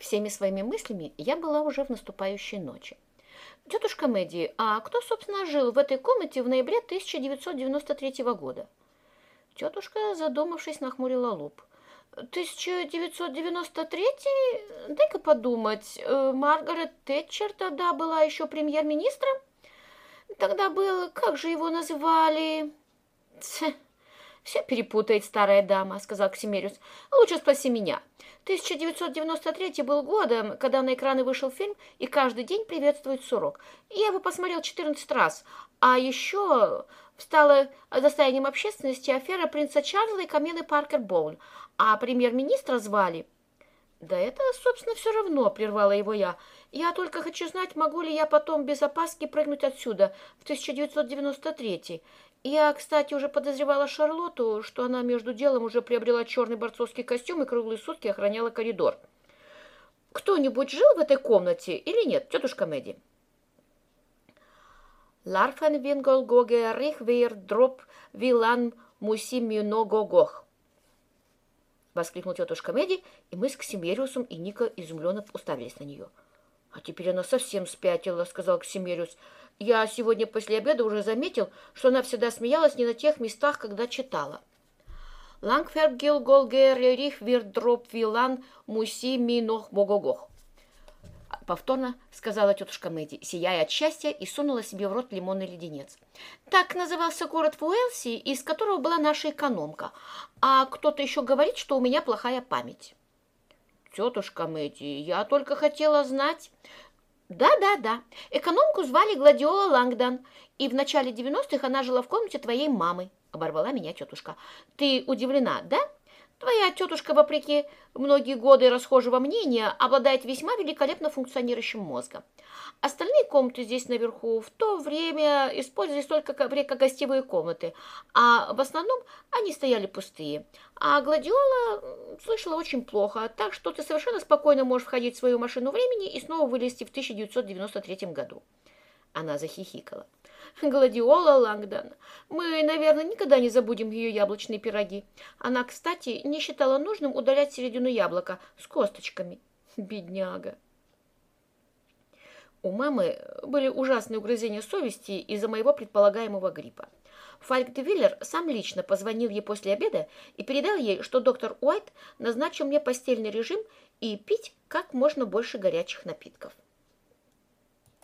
Всеми своими мыслями я была уже в наступающей ночи. «Тетушка Мэдди, а кто, собственно, жил в этой комнате в ноябре 1993 года?» Тетушка, задумавшись, нахмурила лоб. 1993? Дай-ка подумать. Э, Маргарет Тэтчер тогда была еще премьер-министром? Тогда был, как же его называли? Тьф, все перепутает старая дама, сказал Ксимериус. Лучше спроси меня. 1993 был годом, когда на экраны вышел фильм «И каждый день приветствует сурок». Я его посмотрел 14 раз. А еще стала достоянием общественности афера принца Чарльза и Камилы Паркер Боуль. А премьер-министра звали... «Да это, собственно, все равно», — прервала его я. «Я только хочу знать, могу ли я потом без опаски прыгнуть отсюда в 1993 я, кстати, уже подозревала Шарлотту, что она между делом уже приобрела черный борцовский костюм и круглые сутки охраняла коридор. Кто-нибудь жил в этой комнате или нет, тетушка Мэдди? Ларфен вингол гоге рихвейр дроп вилан мусиминогогох. Воскликнула тетушка Мэдди, и мы с Ксимериусом и Ника изумленно уставились на нее. «А теперь она совсем спятила», — сказал Ксимериус. Я сегодня после обеда уже заметил, что она всегда смеялась не на тех местах, когда читала. Лангфергил голгерерих вирдроп вилан муси минох богогох. Повторно сказала тетушка Мэдди, сияя от счастья, и сунула себе в рот лимонный леденец. Так назывался город в Уэлси, из которого была наша экономка. А кто-то еще говорит, что у меня плохая память. Тетушка Мэдди, я только хотела знать, да-да-да. Экономку звали Гладиола Лангдон, и в начале 90-х она жила в комнате твоей мамы, оборвала меня тетушка. Ты удивлена, да? Твоя тетушка, вопреки многие годы расхожего мнения, обладает весьма великолепно функционирующим мозгом. Остальные комнаты здесь наверху в то время использовались только как гостевые комнаты, а в основном они стояли пустые. А Гладиола слышала очень плохо, так что ты совершенно спокойно можешь входить в свою машину времени и снова вылезти в 1993 году. Она захихикала. Гладиола Лангдон. Мы, наверное, никогда не забудем ее яблочные пироги. Она, кстати, не считала нужным удалять середину яблока с косточками. Бедняга. У мамы были ужасные угрызения совести из-за моего предполагаемого гриппа. Фальк де Виллер сам лично позвонил ей после обеда и передал ей, что доктор Уайт назначил мне постельный режим и пить как можно больше горячих напитков.